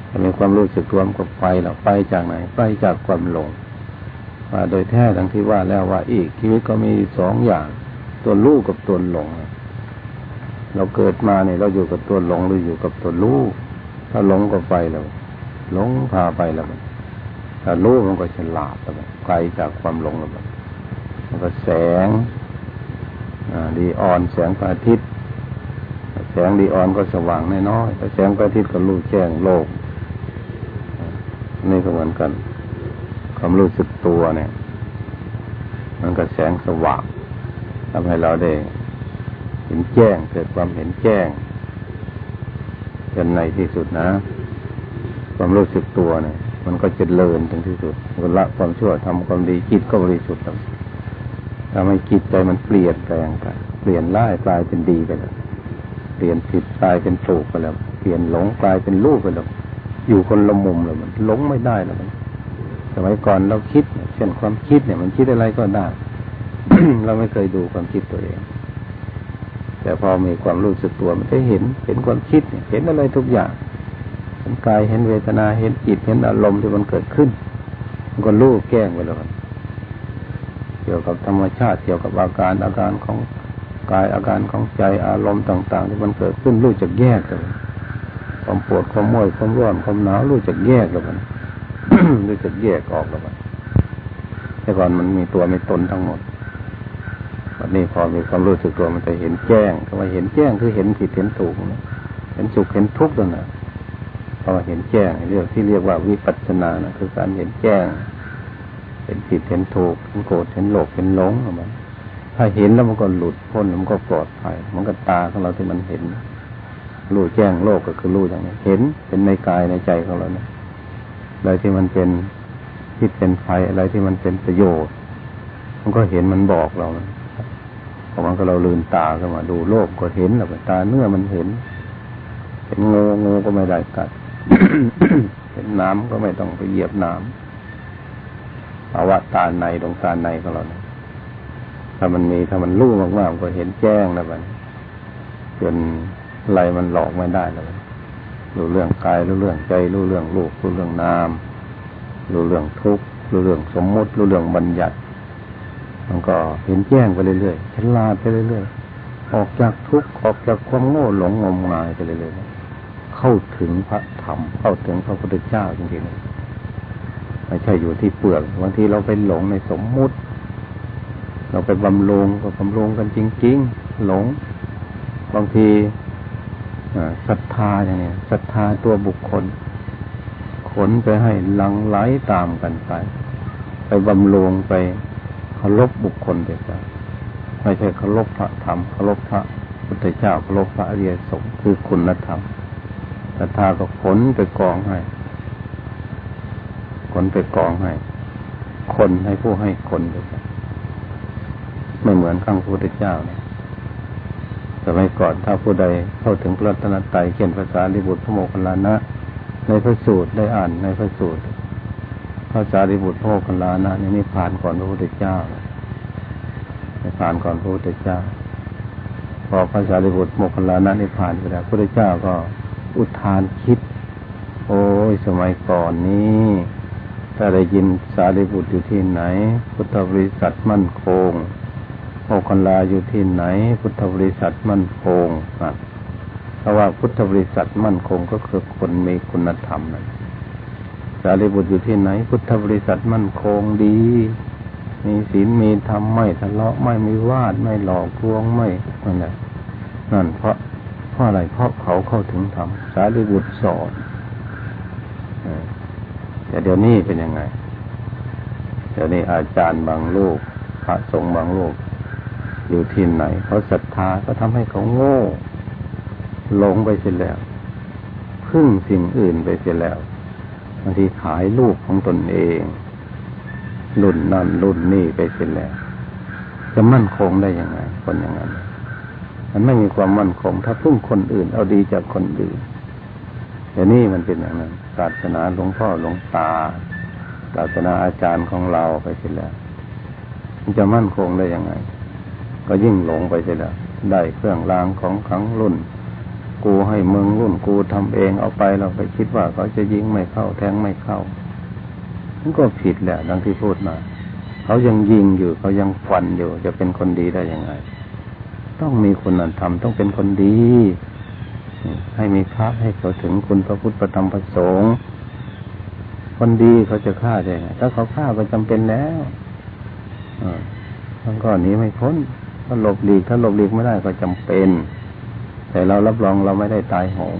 ถ้ามีความรู้สึกตัวมันก็ไปแล้วไปจากไหน ไปจากความหลงมาโดยแท้ทั้งที่ว่าแล้วว่าอีกชีวิตก็มีสองอย่าง ตัวรู้กับตัวหลง เราเกิดมาเนี่ยเราอยู่กับตัวหลงหรืออยู่กับตัวรู้ถ้าหลงก็ไปแล้วหลงพาไปแล้วถ้ารู้มันก็ฉลาดแล้วไกลจากความหลงแล้วมันก็แสงดีอ่อนแสงพระอาทิตย์ แสงดีออนก็สว่างน้อยๆแสงพระอาทิตย์ก็รู้แจ้งโลก นี่ก็เหมือนกันความรู้สึกตัวเนี่ย มันก็แสงสว่างทำให้เราได้ เห็นแจ้งเกิดความเห็นแจ้งจนในที่สุดนะ ความรู้สึกตัวเนี่ย มันก็จะเลินถึงที่สุดมันละความชั่วทำความดีจิตก็บริสุทธิ์ทำให้จิตใจมันเปลี่ยนแปลงไปเปลี่ยนร้ายกลายเป็นดีไปแล้ว เปลี่ยนผิดกลายเป็นถูกไปแล้ว เปลี่ยนหลงกลายเป็นรูปไปแล้ว อยู่คนละมุมเลยมันหลงไม่ได้แล้วมันสมัยก่อนเราคิดเช่นความคิดเนี่ย มันคิดอะไรก็ได้ เราไม่เคยดูความคิดตัวเอง แต่พอมีความรู้สึกตัวมันได้เห็นเห็นความคิดเห็นอะไรทุกอย่างเห็นกายเห็นเวทนาเห็นจิตเห็นอารมณ์ที่มันเกิดขึ้น มันก็รู้แก้งไปแล้วเกี่ยวกับธรรมชาติเกี่ยวกับอาการอาการของ กายอาการของใจอารมณ์ต่าง ๆ ที่มันเกิดขึ้นรู้จักแยกเลยความปวดความมื่ยความร้อนความหนาวรู้จักแยกแล้วมันรู้จักแยกออกแล้วมันแต่ก่อนมันมีตัวมีตนทั้งหมดวันนี้พอมีความรู้สึกตัวมันจะเห็นแจ้งคำว่าเห็นแจ้งคือเห็นผิดเห็นถูกเห็นสุขเห็นทุกข์นั่นนะพอเห็นแจ้งเรียกที่เรียกว่าวิปัสสนานะคือการเห็นแจ้ง เห็นผิดเห็นถูกเห็นโกรธเห็นโลภเห็นหลงอะไร ถ้าเห็นแล้วมันก็หลุดพ้นมันก็ปลอดภัยมันก็ตาของเราที่มันเห็นรู้แจ้งโลกก็คือรู้อย่างนี้ เห็นเป็นในกายในใจของเราเนี่ยอะไรที่มันเป็นพิษเป็นภัยอะไรที่มันเป็นประโยชน์ มันก็เห็นมันบอกเราพอมันก็เราลืมตาขึ้นมาดูโลกก็เห็นแล้วตาเนื้อมันเห็น เห็นงูงูก็ไม่ได้กัด เห็นน้ำก็ไม่ต้องไปเหยียบน้ำภาวะตาในดวงตาในของเราเนี่ย ถ้ามันมีถ้ามันรู้มากๆก็เห็นแจ้งแล้วมันจนอะไรมันหลอกไม่ได้แล้วรู้เรื่องกายรู้เรื่องใจรู้เรื่องลูกรู้เรื่องนามรู้เรื่องทุกข์รู้เรื่องสมมุติรู้เรื่องบัญญัติ มันก็เห็นแจ้งไปเรื่อยๆฉลาดไปเรื่อยๆออกจากทุกข์ออกจากความโง่หลงงมงายไปเรื่อยๆเข้าถึงพระธรรมเข้าถึงพระพุทธเจ้าจริงๆไม่ใช่อยู่ที่เปลือกบางทีเราไปหลงในสมมุติ เราไปบำรุงก็บำรุงกันจริง ๆ หลง บางทีศรัทธาอย่างนี้ศรัทธาตัวบุคคล ขนไปให้หลังไหลตามกันไป ไปบำรุงไปเคารพบุคคลไปซะไม่ใช่เคารพพระธรรมเคารพพระพุทธเจ้าเคารพพระอริยสงฆ์คือคุณธรรมศรัทธาก็ขนไปกองให้ ขนไปกองให้ คนให้ผู้ให้คนไป ไม่เหมือนข้างพระพุทธเจ้านะสมัยก่อนถ้าผู้ใดเข้าถึงพระตนตรัยเขียนภาษาลิบุตรพระโมคคัลลานะ ในพระสูตรได้อ่านในพระสูตรพระสารีบุตรพระโมคคัลลานะนี่นี่ผ่านก่อนพระพุทธเจ้าผ่านก่อนพระพุทธเจ้า พอพระสารีบุตรโมคคัลลานะนี่ผ่านไปแล้วพระพุทธเจ้าก็อุทานคิด โอ้ยสมัยก่อนนี้ถ้าได้ยินสารีบุตรอยู่ที่ไหน พุทธบริษัทมั่นคง โอคันลาอยู่ที่ไหน พุทธบริษัทมั่นคงนะเพราะว่าพุทธบริษัทมั่นคงก็คือคนมีคุณธรรมนะสารีบุตรอยู่ที่ไหน พุทธบริษัทมั่นคงดี มีศีลมีธรรมไม่ทะเลาะไม่มีวาดไม่หลอกลวงไม่นั่นแหละนั่นเพราะเพราะอะไรเพราะเขาเข้าถึงธรรมสารีบุตรสอนแต่เดี๋ยวนี้เป็นยังไง เดี๋ยวนี้อาจารย์บางลูกพระสงฆ์บางลูก อยู่ที่ไหนเขาศรัทธาก็ทำให้เขาโง่ หลงไปเสียแล้ว พึ่งสิ่งอื่นไปเสียแล้วบางทีขายลูกของตนเองรุ่นนั่นรุ่นนี่ไปเสียแล้ว จะมั่นคงได้ยังไง คนอย่างนั้น มันไม่มีความมั่นคง ถ้าพึ่งคนอื่น เอาดีจากคนอื่นแต่นี่มันเป็นอย่างนั้นศาสนาหลวงพ่อหลวงตาศาสนาอาจารย์ของเราไปเสียแล้วมันจะมั่นคงได้ยังไง ก็ยิ่งหลงไปเสียแล้วได้เครื่องรางของขังรุ่น กูให้มึงรุ่นกูทำเองเอาไปเราไปคิดว่าเขาจะยิงไม่เข้าแทงไม่เข้ามันก็ผิดแหละดังที่พูดมาเขายังยิงอยู่เขายังฟันอยู่จะเป็นคนดีได้ยังไง ต้องมีคุณธรรมต้องเป็นคนดี ให้มีพระให้เขาถึงคุณพระพุทธประธรรมประสงค์คนดีเขาจะฆ่าได้ไงถ้าเขาฆ่าก็จำเป็นแล้วอ่ามันก็หนีไม่พ้น ถ้าหลบหลีกถ้าหลบหลีกไม่ได้ก็จำเป็น แต่เรารับรองเราไม่ได้ตายโหง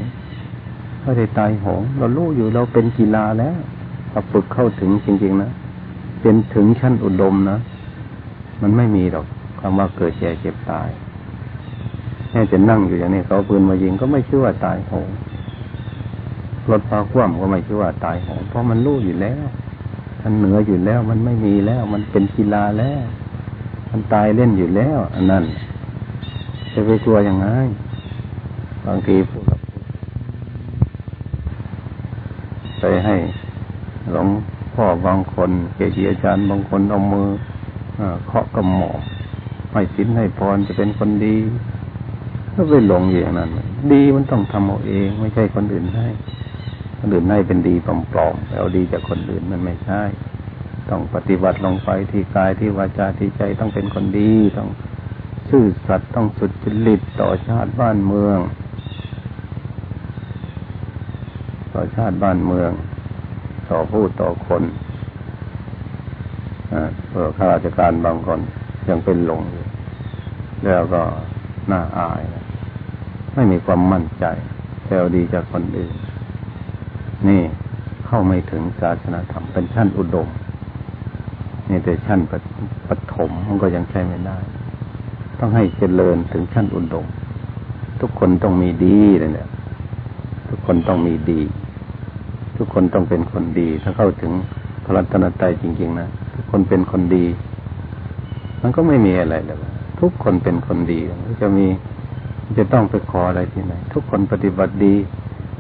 ไม่ได้ตายโหงเรารู้อยู่เราเป็นกีฬาแล้วเราฝึกเข้าถึงจริง ๆ นะเป็นถึงชั้นอุดมนะมันไม่มีหรอกคำว่าเกิดแก่เจ็บตายแค่จะนั่งอยู่อย่างนี้เขาปืนมายิงก็ไม่ชื่อว่าตายโหงรถพาคว่ำก็ไม่ชื่อว่าตายโหงเพราะมันรู้อยู่แล้วมันเหนืออยู่แล้ว มันไม่มีแล้ว มันเป็นกีฬาแล้ว มันตายเล่นอยู่แล้ว อันนั้นจะไปกลัวยังไงบางทีพูดไปให้หลวงพ่อบางคนเกจิอาจารย์บางคนเอามือเคาะกระหม่อมให้สินให้พรจะเป็นคนดีก็ไปหลงอย่างนั้น ดีมันต้องทำเอาเอง ไม่ใช่คนอื่นให้คนอื่นให้เป็นดีปลอมๆแล้วดีจากคนอื่นมันไม่ใช่ ต้องปฏิบัติลงไปที่กายที่วาจาที่ใจต้องเป็นคนดี ต้องซื่อสัตย์ต้องสุดจริตต่อชาติบ้านเมือง ต่อชาติบ้านเมือง ต่อผู้ต่อคนเพื่อข้าราชการบางคนยังเป็นหลงอยู่แล้วก็น่าอายไม่มีความมั่นใจแซวดีจากคนอื่น นี่เข้าไม่ถึงศาสนาธรรมเป็นชั้นอุดม นี่แต่ชั้นปฐมมันก็ยังใช้ไม่ได้ ต้องให้เจริญถึงชั้นอุดม ทุกคนต้องมีดีเลยเนี่ย ทุกคนต้องมีดี ทุกคนต้องเป็นคนดี ถ้าเข้าถึงพระรัตนตรัยจริง ๆ นะทุกคนเป็นคนดี มันก็ไม่มีอะไรเลยทุกคนเป็นคนดีจะมีจะต้องไปขออะไรที่ไหน ทุกคนปฏิบัติดี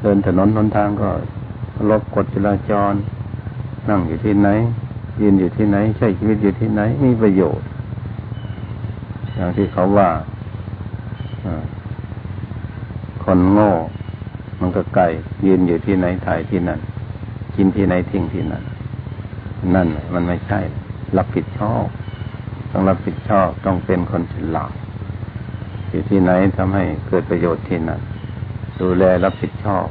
เดินถนนหนทางก็ลบกฎจราจร นั่งอยู่ที่ไหน ยืนอยู่ที่ไหน ใช้ชีวิตอยู่ที่ไหน มีประโยชน์ อย่างที่เขาว่าคนโง่ มันก็ไก่ยืนอยู่ที่ไหนถ่ายที่นั่น กินที่ไหนทิ้งที่นั่น นั่นมันไม่ใช่ รับผิดชอบ ต้องรับผิดชอบต้องเป็นคนฉลาดอยู่ที่ไหนทำให้เกิดประโยชน์ที่นั่นดูแลรับผิดชอบ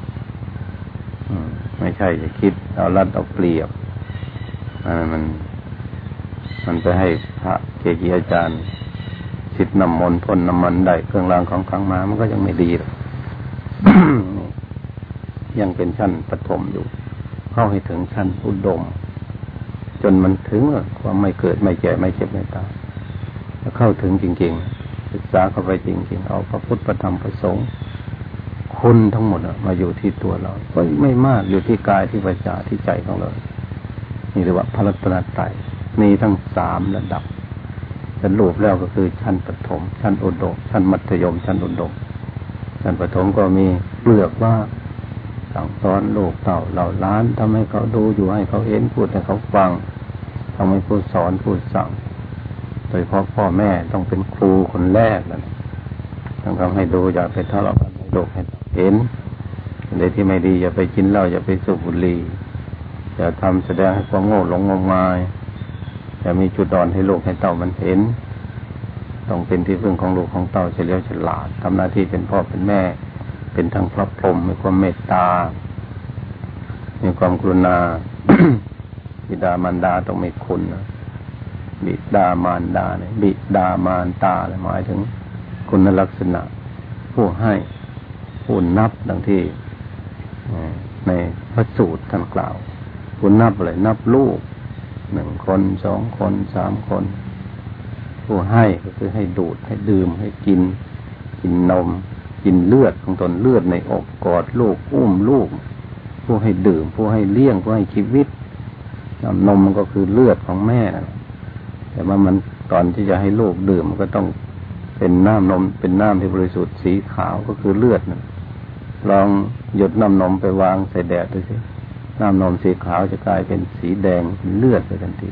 ไม่ใช่จะคิดเอารัดเอาเปรียบ มัน มันไปให้พระเกจิอาจารย์สิทธิ์นำมนต์พ่นน้ำมันได้เครื่องรางของขลังมา มันก็ยังไม่ดีหรอกยังเป็นชั้นปฐมอยู่ เข้าให้ถึงชั้นอุดม จนมันถึงความไม่เกิดไม่แก่ไม่เจ็บไม่ตายแล้วเข้าถึงจริง ๆ ศึกษาเข้าไปจริง ๆ เอาพระพุทธประธรรมประสงค์คุณทั้งหมดมาอยู่ที่ตัวเรา ก็ไม่มากอยู่ที่กายที่วิจาที่ใจของเรา นี่เรียกว่าพระรัตนตรัยมีทั้งสามระดับสรุปแล้วก็คือชั้นปฐมชั้นอุดมชั้นมัธยม ชั้นอุดมชั้นปฐมก็มีเปลือกว่าสั่งสอนลูกเต่าเหล่าล้านทำให้เขาดูอยู่ให้เขาเห็นพูดให้เขาฟังทำให้พูดสอนพูดสั่ง โดยเพราะพ่อแม่ต้องเป็นครูคนแรกนะต้องทำให้ดูอย่าไปทะเลาะกันให้ลูกให้เห็นอะไรที่ไม่ดีอย่าไปกินเหล้าอย่าไปสูบบุหรี่ อย่าทำแสดงให้ความโง่หลงงมงายอย่ามีจุดอ่อนให้ลูกให้เต่ามันเห็น ต้องเป็นที่พึ่งของลูกของเต่าเฉลียวฉลาดทำหน้าที่เป็นพ่อเป็นแม่ เป็นทั้งพระพรหมมีความเมตตา มีความกรุณาบิดามารดาต้องมีคุณนะบิดามารดาเนี่ยบิดามารตาหมายถึงคุณลักษณะ ผู้ให้ผู้นับดังที่ในพระสูตรท่านกล่าว ผู้นับอะไรนับลูกหนึ่งคนสองคนสามคน ผู้ให้ก็คือให้ดูดให้ดื่มให้กิน กินนม กินเลือดของตนเลือดในอกกอดลูกอุ้มลูก ผู้ให้ดื่ม ผู้ให้เลี้ยงผู้ให้ชีวิตนมมันก็คือเลือดของแม่นะแต่ว่ามันตอนที่จะให้ลูกดื่มมันก็ต้องเป็นน้ำนมเป็นน้ำที่บริสุทธิ์สีขาวก็คือเลือดนะลองหยดน้ำนมไปวางใส่แดดดูสิ น้ำนมสีขาวจะกลายเป็นสีแดงเป็นเลือดไปทันที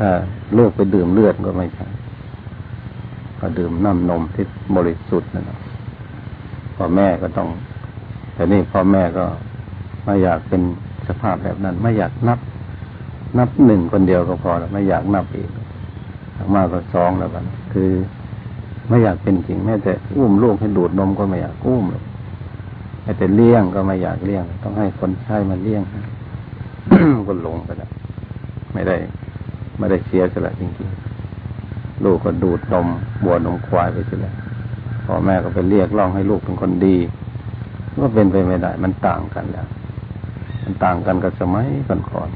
ถ้าลูกไปดื่มเลือดก็ไม่ใช่ก็ดื่มน้ำนมที่บริสุทธิ์นั่นแหละพ่อแม่ก็ต้อง แต่นี่พ่อแม่ก็ไม่อยากเป็นสภาพแบบนั้น ไม่อยากนับ นับหนึ่งคนเดียวก็พอแล้วไม่อยากนับอีกมากกว่าสองแล้วกันคือ ไม่อยากเป็นจริงแม้แต่อุ้มลูกให้ดูดนมก็ไม่อยากอุ้มหรอก แต่เลี้ยงก็ไม่อยากเลี้ยง ต้องให้คนใช้มาเลี้ยงก็หลงไปแล้วไม่ได้ ไม่ได้เสียสละจริงๆ ลูกก็ดูดนมบวนมควายไปเสียแล้วพ่อแม่ก็ไปเรียกร้องให้ลูกเป็นคนดีก็เป็นไปไม่ได้ มันต่างกันแล้ว มันต่างกันกับสมัยก่อน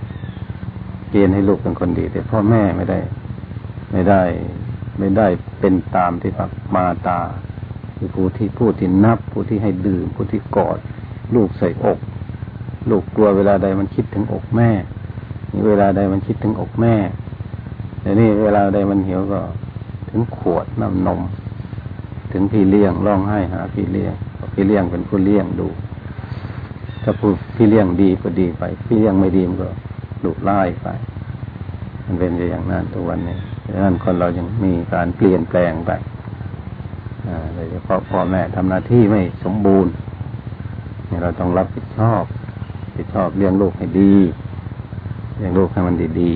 ๆเกณฑ์ให้ลูกเป็นคนดี แต่พ่อแม่ไม่ได้ ไม่ได้ ไม่ได้เป็นตามที่ปักมาตา คือผู้ที่ผู้ที่นับ ผู้ที่ให้ดื่ม ผู้ที่กอด ลูกใส่อก ลูกกลัวเวลาใดมันคิดถึงอกแม่นี่เวลาใดมันคิดถึงอกแม่แต่นี่เวลาใดมันหิวก็ถึงขวดน้ำนม ถึงพี่เลี้ยงร้องไห้หาพี่เลี้ยงพี่เลี้ยงเป็นผู้เลี้ยงดู ถ้าผู้พี่เลี้ยงดีก็ดีไป พี่เลี้ยงไม่ดีมันก็ดุไล่ไป มันเป็นอย่างนั้นทุกวันนี้ดังนั้นคนเรายังมีการเปลี่ยนแปลงไป โดยเฉพาะพ่อแม่ทำหน้าที่ไม่สมบูรณ์นี่เราต้องรับผิดชอบผิดชอบเลี้ยงลูกให้ดีเลี้ยงลูกให้มันดี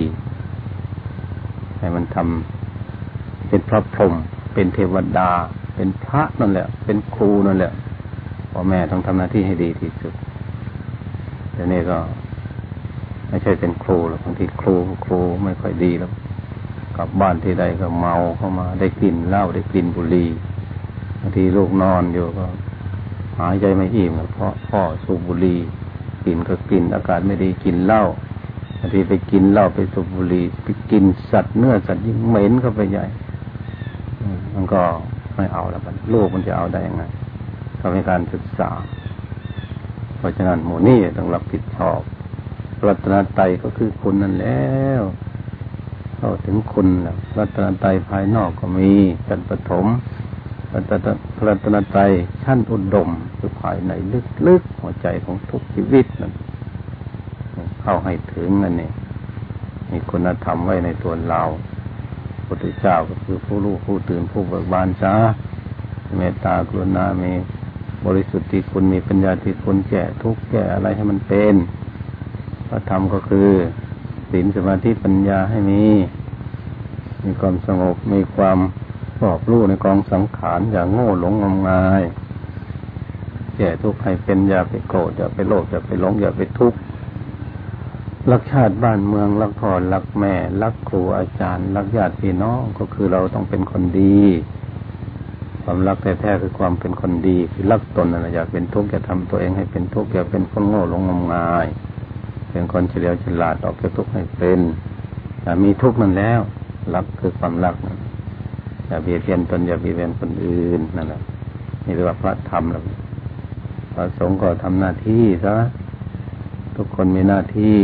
ๆให้มันทำเป็นพระพรหมเป็นเทวดา เป็นพระนั่นแหละ เป็นครูนั่นแหละพ่อแม่ต้องทำหน้าที่ให้ดีที่สุดแต่นี่ก็ ไม่ใช่เป็นครูหรอกบางทีครูครูไม่ค่อยดีแล้วกลับบ้านที่ใดก็เมาเข้ามาได้กลิ่นเหล้าได้กลิ่นบุหรี่างทีลูกนอนอยู่ก็ หายใจไม่อิ่มเพราะพ่อสูบบุหรี่กินก็กินอากาศไม่ดีกินเหล้าบางทีไปกินเหล้าไปสูบบุหรี่ไปกินสัตว์เนื้อสัตว์ยิ่งเหม็นเข้าไปใหญ่มันก็ไม่เอาแล้วมันลูกมันจะเอาได้ยังไงก็เป็นการศึกษา เพราะฉะนั้นหมู่นี่ต้องรับผิดชอบรัตนตยก็คือคุณนั่นแล้วเข้าถึงคุณแล้วรัตนตยภายนอกก็มีจันปฐม พระรัตนตรัยชั้นอุดมคือภายในลึกๆหัวใจของทุกชีวิตนั่นเข้าให้ถึงนั่นนี่มีคุณธรรมไว้ในตัวเราพุทธเจ้าก็คือผู้รู้ผู้ตื่นผู้เบิกบานจ้าเมตตากรุณามีบริสุทธิคุณมีปัญญาที่คุณแก่ทุกแก่อะไรให้มันเป็นพระธรรมก็คือศีลสมาธิปัญญาให้มี มีความสงบมีความ อบรู้ในกองสังขารอย่างโง่หลงงมงายแก่ทุกข์ให้เป็นอย่าไปโกรธอย่าไปโลภอย่าไปหลงอย่าไปทุกข์รักชาติบ้านเมืองรักพ่อรักแม่รักครูอาจารย์ รักญาติพี่น้องก็คือเราต้องเป็นคนดี ความรักแท้ๆคือความเป็นคนดีคือรักตนนะอยากเป็นทุกข์อย่าทำตัวเองให้เป็นทุกข์อย่าเป็นคนโง่หลงงมงาย เป็นคนเฉลียวฉลาดออกจากทุกข์ให้เป็นมีทุกข์นั่นแล้วรักคือความรักนะ อย่าเบียดเบียนตนอย่าเบียดเบียนคนอื่นนั่นแหละนี่เรียกว่าพระธรรมแล้วพระสงฆ์ก็ทำหน้าที่ซะทุกคนมีหน้าที่